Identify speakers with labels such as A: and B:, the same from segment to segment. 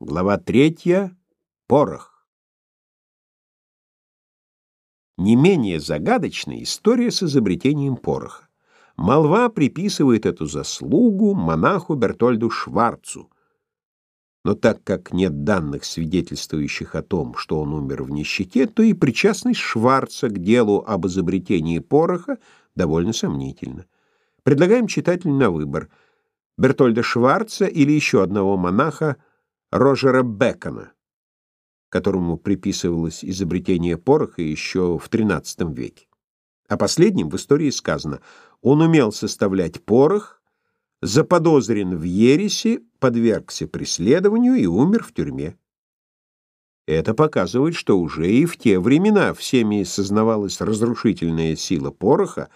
A: Глава третья. Порох. Не менее загадочная история с изобретением пороха. Молва приписывает эту заслугу монаху Бертольду Шварцу. Но так как нет данных, свидетельствующих о том, что он умер в нищете, то и причастность Шварца к делу об изобретении пороха довольно сомнительна. Предлагаем читателю на выбор Бертольда Шварца или еще одного монаха Рожера Бекона, которому приписывалось изобретение пороха еще в XIII веке. О последнем в истории сказано, он умел составлять порох, заподозрен в ереси, подвергся преследованию и умер в тюрьме. Это показывает, что уже и в те времена всеми сознавалась разрушительная сила пороха,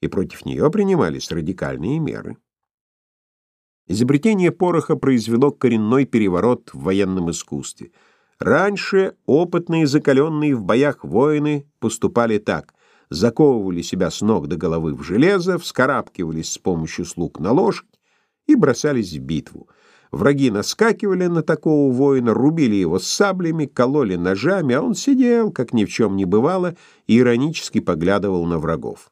A: и против нее принимались радикальные меры. Изобретение пороха произвело коренной переворот в военном искусстве. Раньше опытные закаленные в боях воины поступали так. Заковывали себя с ног до головы в железо, вскарабкивались с помощью слуг на лошадь и бросались в битву. Враги наскакивали на такого воина, рубили его саблями, кололи ножами, а он сидел, как ни в чем не бывало, и иронически поглядывал на врагов.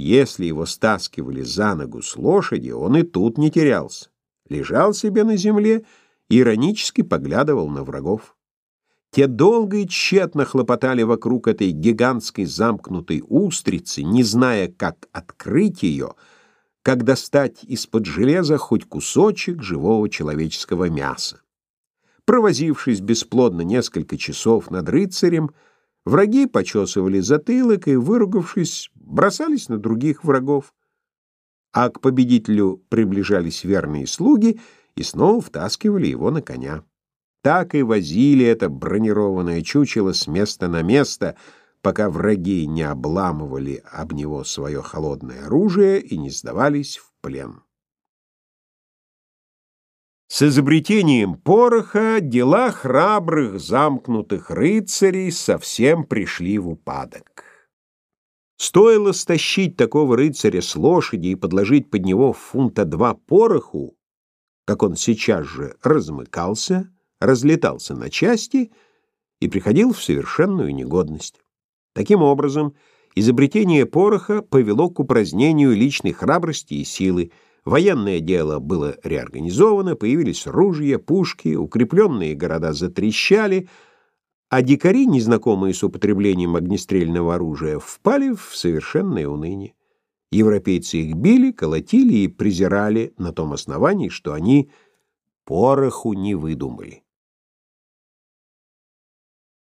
A: Если его стаскивали за ногу с лошади, он и тут не терялся. Лежал себе на земле иронически поглядывал на врагов. Те долго и тщетно хлопотали вокруг этой гигантской замкнутой устрицы, не зная, как открыть ее, как достать из-под железа хоть кусочек живого человеческого мяса. Провозившись бесплодно несколько часов над рыцарем, Враги почесывали затылок и, выругавшись, бросались на других врагов. А к победителю приближались верные слуги и снова втаскивали его на коня. Так и возили это бронированное чучело с места на место, пока враги не обламывали об него свое холодное оружие и не сдавались в плен. С изобретением пороха дела храбрых замкнутых рыцарей совсем пришли в упадок. Стоило стащить такого рыцаря с лошади и подложить под него фунта два пороху, как он сейчас же размыкался, разлетался на части и приходил в совершенную негодность. Таким образом, изобретение пороха повело к упразднению личной храбрости и силы, Военное дело было реорганизовано, появились ружья, пушки, укрепленные города затрещали, а дикари, незнакомые с употреблением огнестрельного оружия, впали в совершенное уныние. Европейцы их били, колотили и презирали на том основании, что они пороху не выдумали.